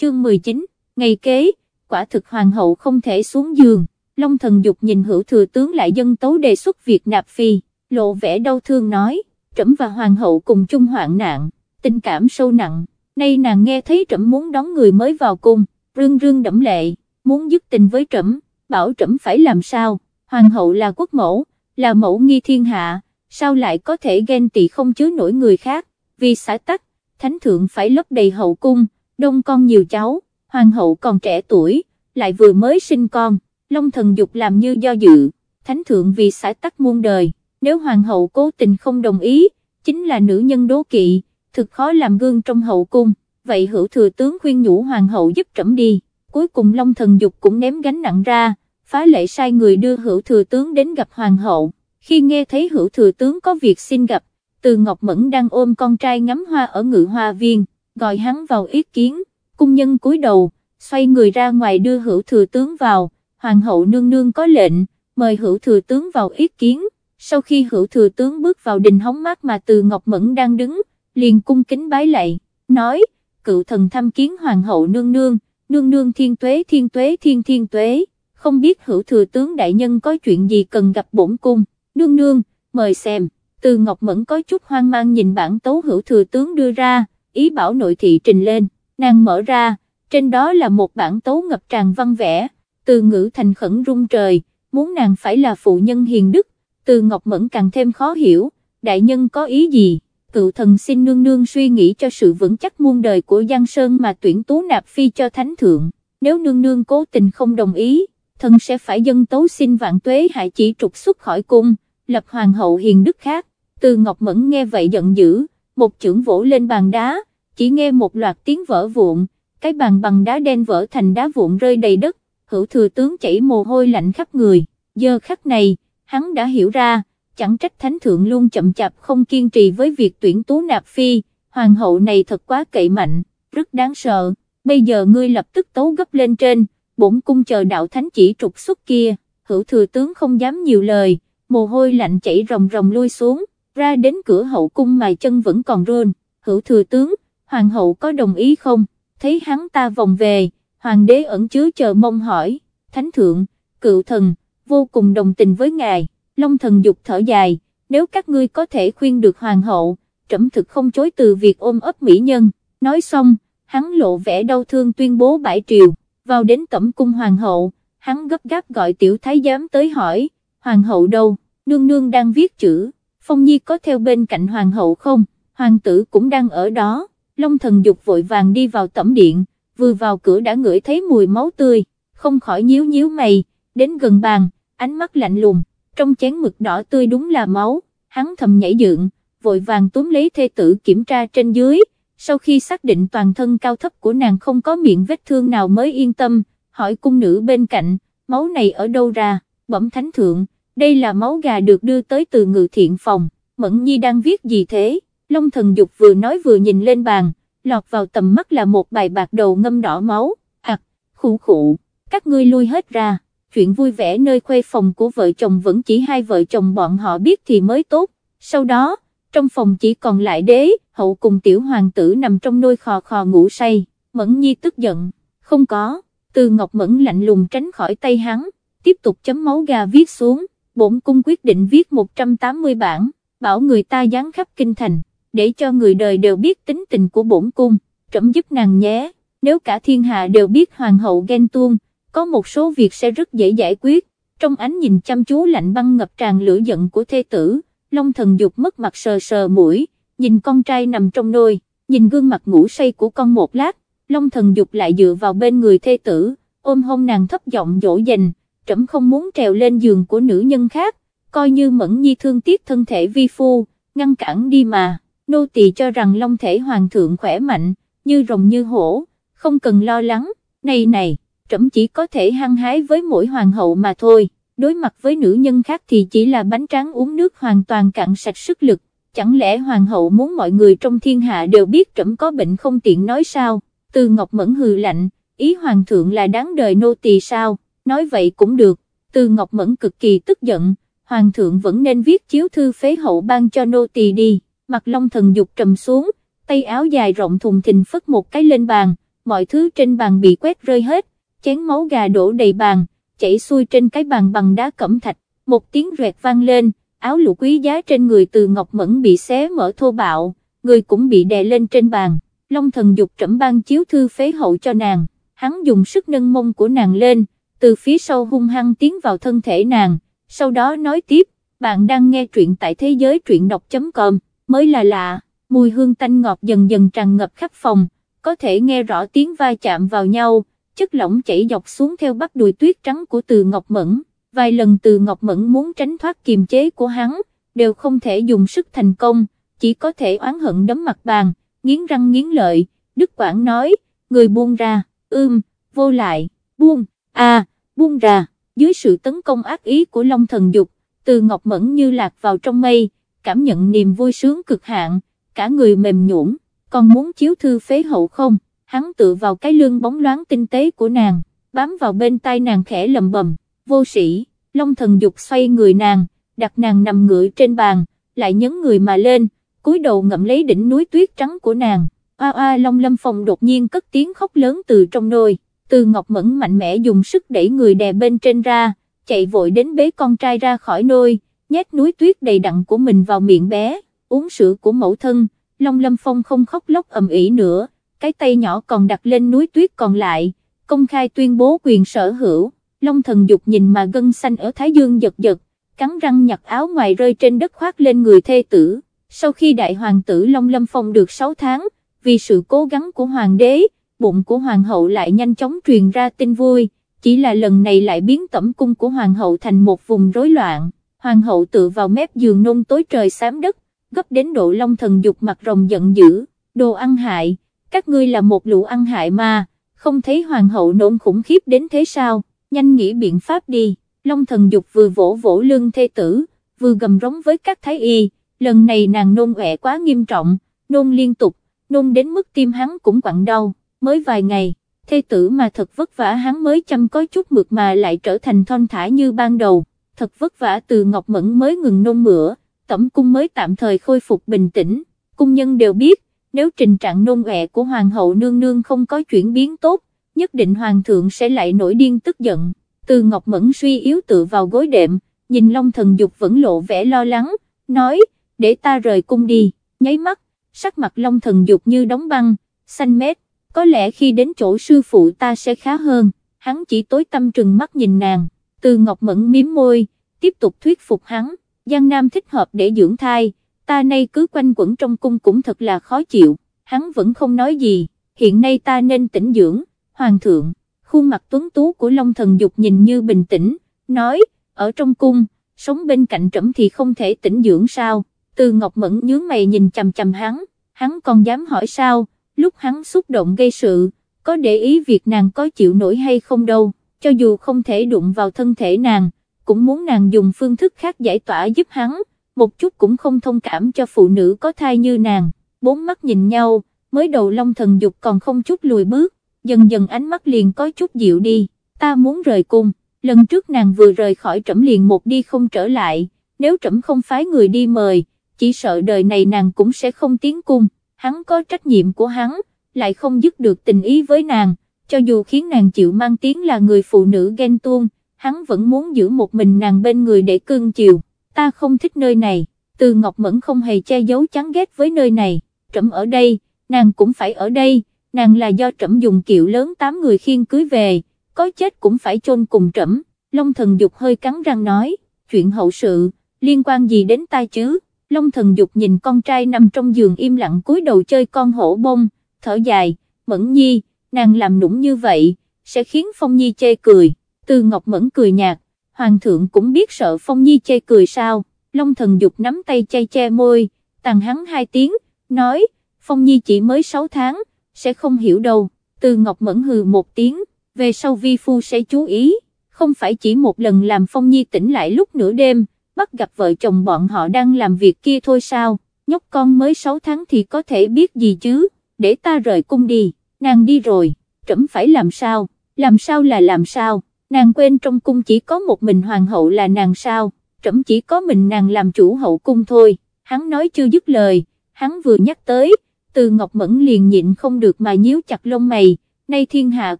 chương 19, ngày kế, quả thực hoàng hậu không thể xuống giường, Long thần dục nhìn hữu thừa tướng lại dân tấu đề xuất việc nạp phi, lộ vẻ đau thương nói, trẫm và hoàng hậu cùng chung hoạn nạn, tình cảm sâu nặng, nay nàng nghe thấy trẫm muốn đón người mới vào cung, rương rương đẫm lệ, muốn dứt tình với trẫm, bảo trẫm phải làm sao, hoàng hậu là quốc mẫu, là mẫu nghi thiên hạ, sao lại có thể ghen tị không chứa nổi người khác, vì xã tắc, thánh thượng phải lấp đầy hậu cung, đông con nhiều cháu, hoàng hậu còn trẻ tuổi, lại vừa mới sinh con, long thần dục làm như do dự, thánh thượng vì xã tắc muôn đời, nếu hoàng hậu cố tình không đồng ý, chính là nữ nhân đố kỵ, thực khó làm gương trong hậu cung, vậy hữu thừa tướng khuyên nhủ hoàng hậu giúp trẫm đi, cuối cùng long thần dục cũng ném gánh nặng ra, phá lệ sai người đưa hữu thừa tướng đến gặp hoàng hậu, khi nghe thấy hữu thừa tướng có việc xin gặp, từ Ngọc Mẫn đang ôm con trai ngắm hoa ở ngự hoa viên, gọi hắn vào ý kiến, cung nhân cúi đầu, xoay người ra ngoài đưa hữu thừa tướng vào, hoàng hậu nương nương có lệnh, mời hữu thừa tướng vào ý kiến, sau khi hữu thừa tướng bước vào đình hóng mát mà từ Ngọc Mẫn đang đứng, liền cung kính bái lạy, nói, cựu thần thăm kiến hoàng hậu nương nương, nương nương thiên tuế thiên tuế thiên thiên tuế, không biết hữu thừa tướng đại nhân có chuyện gì cần gặp bổn cung, nương nương, mời xem, từ Ngọc Mẫn có chút hoang mang nhìn bản tấu hữu thừa tướng đưa ra, ý bảo nội thị trình lên, nàng mở ra, trên đó là một bản tấu ngập tràn văn vẽ, từ ngữ thành khẩn rung trời, muốn nàng phải là phụ nhân hiền đức, từ Ngọc Mẫn càng thêm khó hiểu, đại nhân có ý gì, cựu thần xin nương nương suy nghĩ cho sự vững chắc muôn đời của Giang Sơn mà tuyển tú nạp phi cho thánh thượng, nếu nương nương cố tình không đồng ý, thần sẽ phải dân tấu xin vạn tuế hại chỉ trục xuất khỏi cung, lập hoàng hậu hiền đức khác, từ Ngọc Mẫn nghe vậy giận dữ, một chưởng vỗ lên bàn đá, chỉ nghe một loạt tiếng vỡ vụn, cái bàn bằng đá đen vỡ thành đá vụn rơi đầy đất, hữu thừa tướng chảy mồ hôi lạnh khắp người, giờ khắc này, hắn đã hiểu ra, chẳng trách thánh thượng luôn chậm chạp không kiên trì với việc tuyển tú nạp phi, hoàng hậu này thật quá cậy mạnh, rất đáng sợ, bây giờ ngươi lập tức tấu gấp lên trên, bổn cung chờ đạo thánh chỉ trục xuất kia, hữu thừa tướng không dám nhiều lời, mồ hôi lạnh chảy ròng ròng lui xuống, ra đến cửa hậu cung mà chân vẫn còn rôn, hữu thừa tướng, hoàng hậu có đồng ý không, thấy hắn ta vòng về, hoàng đế ẩn chứa chờ mong hỏi, thánh thượng, cựu thần, vô cùng đồng tình với ngài, long thần dục thở dài, nếu các ngươi có thể khuyên được hoàng hậu, trẫm thực không chối từ việc ôm ấp mỹ nhân, nói xong, hắn lộ vẻ đau thương tuyên bố bãi triều, vào đến tẩm cung hoàng hậu, hắn gấp gáp gọi tiểu thái giám tới hỏi, hoàng hậu đâu, nương nương đang viết chữ, phong nhi có theo bên cạnh hoàng hậu không, hoàng tử cũng đang ở đó, long thần dục vội vàng đi vào tẩm điện, vừa vào cửa đã ngửi thấy mùi máu tươi, không khỏi nhíu nhíu mày, đến gần bàn, ánh mắt lạnh lùng, trong chén mực đỏ tươi đúng là máu, hắn thầm nhảy dựng, vội vàng túm lấy thê tử kiểm tra trên dưới, sau khi xác định toàn thân cao thấp của nàng không có miệng vết thương nào mới yên tâm, hỏi cung nữ bên cạnh, máu này ở đâu ra, bẩm thánh thượng, đây là máu gà được đưa tới từ ngự thiện phòng, Mẫn Nhi đang viết gì thế, Long thần dục vừa nói vừa nhìn lên bàn, lọt vào tầm mắt là một bài bạc đầu ngâm đỏ máu, ạc, khủ khủ, các ngươi lui hết ra, chuyện vui vẻ nơi khuê phòng của vợ chồng vẫn chỉ hai vợ chồng bọn họ biết thì mới tốt, sau đó, trong phòng chỉ còn lại đế, hậu cùng tiểu hoàng tử nằm trong nôi khò khò ngủ say, Mẫn Nhi tức giận, không có, từ Ngọc Mẫn lạnh lùng tránh khỏi tay hắn, tiếp tục chấm máu gà viết xuống, bổn cung quyết định viết 180 bản, bảo người ta dán khắp kinh thành, để cho người đời đều biết tính tình của bổn cung, trẫm giúp nàng nhé, nếu cả thiên hạ đều biết hoàng hậu ghen tuông, có một số việc sẽ rất dễ giải quyết, trong ánh nhìn chăm chú lạnh băng ngập tràn lửa giận của thê tử, Long thần dục mất mặt sờ sờ mũi, nhìn con trai nằm trong nôi, nhìn gương mặt ngủ say của con một lát, Long thần dục lại dựa vào bên người thê tử, ôm hôn nàng thấp giọng dỗ dành, trẫm không muốn trèo lên giường của nữ nhân khác, coi như mẫn nhi thương tiếc thân thể vi phu, ngăn cản đi mà, nô tỳ cho rằng long thể hoàng thượng khỏe mạnh, như rồng như hổ, không cần lo lắng, này này, trẫm chỉ có thể hăng hái với mỗi hoàng hậu mà thôi, đối mặt với nữ nhân khác thì chỉ là bánh tráng uống nước hoàn toàn cạn sạch sức lực, chẳng lẽ hoàng hậu muốn mọi người trong thiên hạ đều biết trẫm có bệnh không tiện nói sao, từ ngọc mẫn hừ lạnh, ý hoàng thượng là đáng đời nô tỳ sao, nói vậy cũng được, từ ngọc mẫn cực kỳ tức giận, hoàng thượng vẫn nên viết chiếu thư phế hậu ban cho nô tỳ đi, mặt long thần dục trầm xuống, tay áo dài rộng thùng thình phất một cái lên bàn, mọi thứ trên bàn bị quét rơi hết, chén máu gà đổ đầy bàn, chảy xuôi trên cái bàn bằng đá cẩm thạch, một tiếng rẹt vang lên, áo lụa quý giá trên người từ Ngọc Mẫn bị xé mở thô bạo, người cũng bị đè lên trên bàn, Long thần dục trẫm ban chiếu thư phế hậu cho nàng, hắn dùng sức nâng mông của nàng lên, từ phía sau hung hăng tiến vào thân thể nàng, sau đó nói tiếp, bạn đang nghe truyện tại thế giới truyện đọc.com, mới là lạ, mùi hương tanh ngọt dần dần tràn ngập khắp phòng, có thể nghe rõ tiếng va chạm vào nhau, chất lỏng chảy dọc xuống theo bắp đùi tuyết trắng của từ Ngọc Mẫn, vài lần từ Ngọc Mẫn muốn tránh thoát kiềm chế của hắn, đều không thể dùng sức thành công, chỉ có thể oán hận đấm mặt bàn, nghiến răng nghiến lợi, Đức Quảng nói, người buông ra, ưm, vô lại, buông, à, buông ra, dưới sự tấn công ác ý của Long Thần Dục, từ Ngọc Mẫn như lạc vào trong mây, cảm nhận niềm vui sướng cực hạn, cả người mềm nhũn, còn muốn chiếu thư phế hậu không, hắn tựa vào cái lưng bóng loáng tinh tế của nàng, bám vào bên tai nàng khẽ lầm bầm, vô sĩ, Long Thần Dục xoay người nàng, đặt nàng nằm ngựa trên bàn, lại nhấn người mà lên, cúi đầu ngậm lấy đỉnh núi tuyết trắng của nàng, oa oa Long Lâm phòng đột nhiên cất tiếng khóc lớn từ trong nôi, từ Ngọc Mẫn mạnh mẽ dùng sức đẩy người đè bên trên ra, chạy vội đến bế con trai ra khỏi nôi, nhét núi tuyết đầy đặn của mình vào miệng bé, uống sữa của mẫu thân, Long Lâm Phong không khóc lóc ầm ĩ nữa, cái tay nhỏ còn đặt lên núi tuyết còn lại, công khai tuyên bố quyền sở hữu, Long Thần Dục nhìn mà gân xanh ở Thái Dương giật giật, cắn răng nhặt áo ngoài rơi trên đất khoác lên người thê tử, sau khi đại hoàng tử Long Lâm Phong được 6 tháng, vì sự cố gắng của hoàng đế, bụng của hoàng hậu lại nhanh chóng truyền ra tin vui, chỉ là lần này lại biến tẩm cung của hoàng hậu thành một vùng rối loạn, hoàng hậu tự vào mép giường nôn tối trời xám đất, gấp đến độ long thần dục mặt rồng giận dữ, đồ ăn hại, các ngươi là một lũ ăn hại mà, không thấy hoàng hậu nôn khủng khiếp đến thế sao, nhanh nghĩ biện pháp đi, long thần dục vừa vỗ vỗ lưng thê tử, vừa gầm rống với các thái y, lần này nàng nôn ẹ quá nghiêm trọng, nôn liên tục, nôn đến mức tim hắn cũng quặn đau, mới vài ngày, thê tử mà thật vất vả hắn mới chăm có chút mượt mà lại trở thành thon thả như ban đầu, thật vất vả từ Ngọc Mẫn mới ngừng nôn mửa, tẩm cung mới tạm thời khôi phục bình tĩnh, cung nhân đều biết, nếu trình trạng nôn ẹ của Hoàng hậu nương nương không có chuyển biến tốt, nhất định Hoàng thượng sẽ lại nổi điên tức giận, từ Ngọc Mẫn suy yếu tự vào gối đệm, nhìn Long thần dục vẫn lộ vẻ lo lắng, nói, để ta rời cung đi, nháy mắt, sắc mặt Long thần dục như đóng băng, xanh mét, có lẽ khi đến chỗ sư phụ ta sẽ khá hơn, hắn chỉ tối tâm trừng mắt nhìn nàng, từ Ngọc Mẫn miếm môi, tiếp tục thuyết phục hắn, Giang Nam thích hợp để dưỡng thai, ta nay cứ quanh quẩn trong cung cũng thật là khó chịu, hắn vẫn không nói gì, hiện nay ta nên tỉnh dưỡng, hoàng thượng, khuôn mặt tuấn tú của Long Thần Dục nhìn như bình tĩnh, nói, ở trong cung, sống bên cạnh trẫm thì không thể tỉnh dưỡng sao, từ Ngọc Mẫn nhướng mày nhìn chầm chầm hắn, hắn còn dám hỏi sao, lúc hắn xúc động gây sự, có để ý việc nàng có chịu nổi hay không đâu, cho dù không thể đụng vào thân thể nàng, cũng muốn nàng dùng phương thức khác giải tỏa giúp hắn, một chút cũng không thông cảm cho phụ nữ có thai như nàng, bốn mắt nhìn nhau, mới đầu long thần dục còn không chút lùi bước, dần dần ánh mắt liền có chút dịu đi, ta muốn rời cung, lần trước nàng vừa rời khỏi trẫm liền một đi không trở lại, nếu trẫm không phái người đi mời, chỉ sợ đời này nàng cũng sẽ không tiến cung. Hắn có trách nhiệm của hắn, lại không dứt được tình ý với nàng, cho dù khiến nàng chịu mang tiếng là người phụ nữ ghen tuông, hắn vẫn muốn giữ một mình nàng bên người để cưng chiều, ta không thích nơi này, từ Ngọc Mẫn không hề che giấu chán ghét với nơi này, trẫm ở đây, nàng cũng phải ở đây, nàng là do trẫm dùng kiệu lớn tám người khiêng cưới về, có chết cũng phải chôn cùng trẫm, Long thần dục hơi cắn răng nói, chuyện hậu sự, liên quan gì đến ta chứ? Long thần dục nhìn con trai nằm trong giường im lặng cúi đầu chơi con hổ bông, thở dài, mẫn nhi, nàng làm nũng như vậy, sẽ khiến Phong Nhi chê cười, từ Ngọc Mẫn cười nhạt, Hoàng thượng cũng biết sợ Phong Nhi chê cười sao, Long thần dục nắm tay chay che môi, tàn hắn hai tiếng, nói, Phong Nhi chỉ mới 6 tháng, sẽ không hiểu đâu, từ Ngọc Mẫn hừ một tiếng, về sau vi phu sẽ chú ý, không phải chỉ một lần làm Phong Nhi tỉnh lại lúc nửa đêm, bắt gặp vợ chồng bọn họ đang làm việc kia thôi sao, nhóc con mới 6 tháng thì có thể biết gì chứ, để ta rời cung đi, nàng đi rồi, trẫm phải làm sao, làm sao là làm sao, nàng quên trong cung chỉ có một mình hoàng hậu là nàng sao, trẫm chỉ có mình nàng làm chủ hậu cung thôi, hắn nói chưa dứt lời, hắn vừa nhắc tới, từ Ngọc Mẫn liền nhịn không được mà nhíu chặt lông mày, nay thiên hạ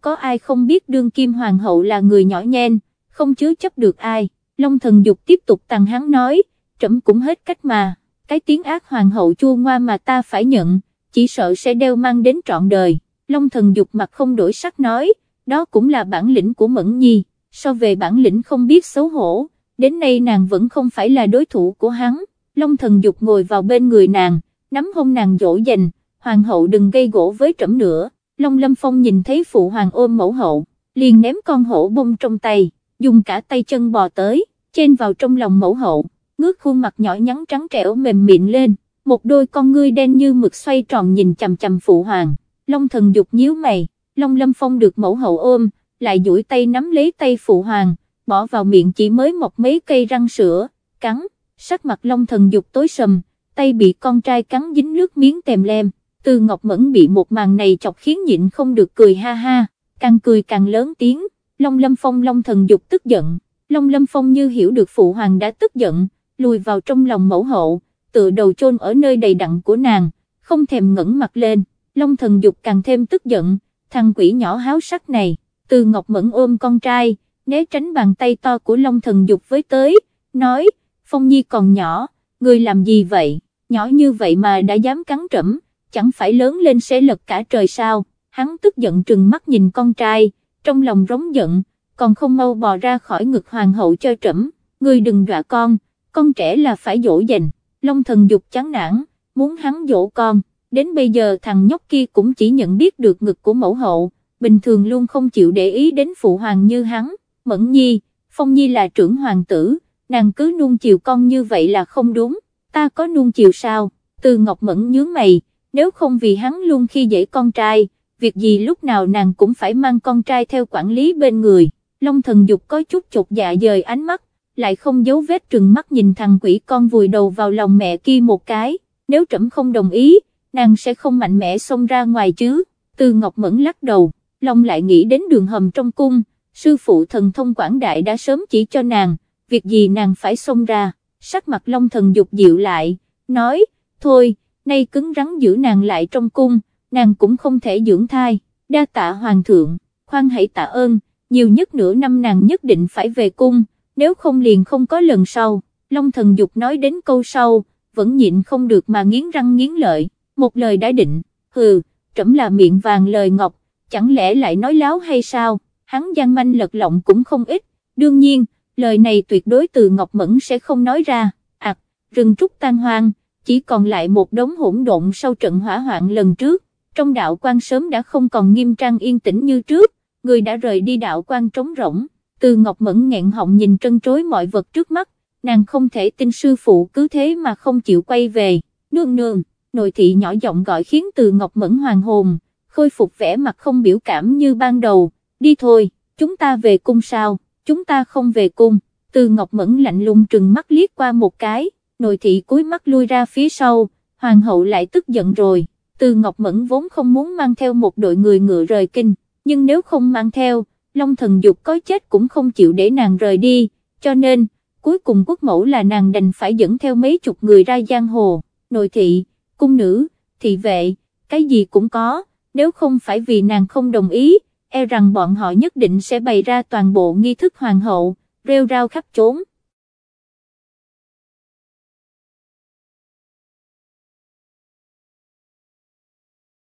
có ai không biết đương kim hoàng hậu là người nhỏ nhen, không chứa chấp được ai, Long thần dục tiếp tục tăng hắn nói, trẫm cũng hết cách mà, cái tiếng ác hoàng hậu chua ngoa mà ta phải nhận, chỉ sợ sẽ đeo mang đến trọn đời, Long thần dục mặt không đổi sắc nói, đó cũng là bản lĩnh của Mẫn Nhi, so về bản lĩnh không biết xấu hổ, đến nay nàng vẫn không phải là đối thủ của hắn, Long thần dục ngồi vào bên người nàng, nắm hôn nàng dỗ dành, hoàng hậu đừng gây gỗ với trẫm nữa, Long Lâm Phong nhìn thấy phụ hoàng ôm mẫu hậu, liền ném con hổ bông trong tay, dùng cả tay chân bò tới, trên vào trong lòng mẫu hậu, ngước khuôn mặt nhỏ nhắn trắng trẻo mềm mịn lên, một đôi con ngươi đen như mực xoay tròn nhìn chằm chằm phụ hoàng, Long thần dục nhíu mày, Long Lâm Phong được mẫu hậu ôm, lại duỗi tay nắm lấy tay phụ hoàng, bỏ vào miệng chỉ mới mọc mấy cây răng sữa, cắn, sắc mặt Long thần dục tối sầm, tay bị con trai cắn dính nước miếng tèm lem, từ Ngọc Mẫn bị một màn này chọc khiến nhịn không được cười ha ha, càng cười càng lớn tiếng, Long Lâm Phong Long thần dục tức giận, Long Lâm Phong như hiểu được phụ hoàng đã tức giận, lùi vào trong lòng mẫu hậu, tự đầu chôn ở nơi đầy đặn của nàng, không thèm ngẩng mặt lên, Long thần dục càng thêm tức giận, thằng quỷ nhỏ háo sắc này, từ Ngọc Mẫn ôm con trai, né tránh bàn tay to của Long thần dục với tới, nói, Phong Nhi còn nhỏ, người làm gì vậy, nhỏ như vậy mà đã dám cắn trẫm, chẳng phải lớn lên sẽ lật cả trời sao, hắn tức giận trừng mắt nhìn con trai, trong lòng rống giận, còn không mau bò ra khỏi ngực hoàng hậu cho trẫm, người đừng dọa con, con trẻ là phải dỗ dành, Long thần dục chán nản, muốn hắn dỗ con, đến bây giờ thằng nhóc kia cũng chỉ nhận biết được ngực của mẫu hậu, bình thường luôn không chịu để ý đến phụ hoàng như hắn, Mẫn Nhi, Phong Nhi là trưởng hoàng tử, nàng cứ nuông chiều con như vậy là không đúng, ta có nuông chiều sao, từ Ngọc Mẫn nhướng mày, nếu không vì hắn luôn khi dễ con trai, việc gì lúc nào nàng cũng phải mang con trai theo quản lý bên người, Long thần dục có chút chột dạ dời ánh mắt, lại không giấu vết trừng mắt nhìn thằng quỷ con vùi đầu vào lòng mẹ kia một cái, nếu trẫm không đồng ý, nàng sẽ không mạnh mẽ xông ra ngoài chứ, từ Ngọc Mẫn lắc đầu, Long lại nghĩ đến đường hầm trong cung, sư phụ thần thông quảng đại đã sớm chỉ cho nàng, việc gì nàng phải xông ra, sắc mặt Long thần dục dịu lại, nói, thôi, nay cứng rắn giữ nàng lại trong cung, nàng cũng không thể dưỡng thai, đa tạ hoàng thượng, khoan hãy tạ ơn, nhiều nhất nửa năm nàng nhất định phải về cung, nếu không liền không có lần sau, Long thần dục nói đến câu sau, vẫn nhịn không được mà nghiến răng nghiến lợi, một lời đã định, hừ, trẫm là miệng vàng lời ngọc, chẳng lẽ lại nói láo hay sao, hắn gian manh lật lọng cũng không ít, đương nhiên, lời này tuyệt đối từ Ngọc Mẫn sẽ không nói ra, ạc, rừng trúc tan hoang, chỉ còn lại một đống hỗn độn sau trận hỏa hoạn lần trước, trong đạo quan sớm đã không còn nghiêm trang yên tĩnh như trước, người đã rời đi đạo quan trống rỗng, từ Ngọc Mẫn nghẹn họng nhìn trân trối mọi vật trước mắt, nàng không thể tin sư phụ cứ thế mà không chịu quay về, nương nương, nội thị nhỏ giọng gọi khiến từ Ngọc Mẫn hoàng hồn, khôi phục vẻ mặt không biểu cảm như ban đầu, đi thôi, chúng ta về cung sao, chúng ta không về cung, từ Ngọc Mẫn lạnh lùng trừng mắt liếc qua một cái, nội thị cúi mắt lui ra phía sau, hoàng hậu lại tức giận rồi, từ Ngọc Mẫn vốn không muốn mang theo một đội người ngựa rời kinh, nhưng nếu không mang theo, Long thần dục có chết cũng không chịu để nàng rời đi, cho nên, cuối cùng quốc mẫu là nàng đành phải dẫn theo mấy chục người ra giang hồ, nội thị, cung nữ, thị vệ, cái gì cũng có, nếu không phải vì nàng không đồng ý, e rằng bọn họ nhất định sẽ bày ra toàn bộ nghi thức hoàng hậu, rêu rao khắp trốn.